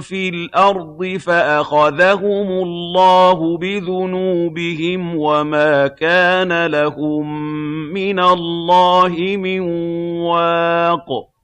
فِي الْأَرْضِ فَأَخَذَهُمُ اللَّهُ بِذُنُوبِهِمْ وَمَا كَانَ لَهُم مِّنَ اللَّهِ مِن وَاقٍ.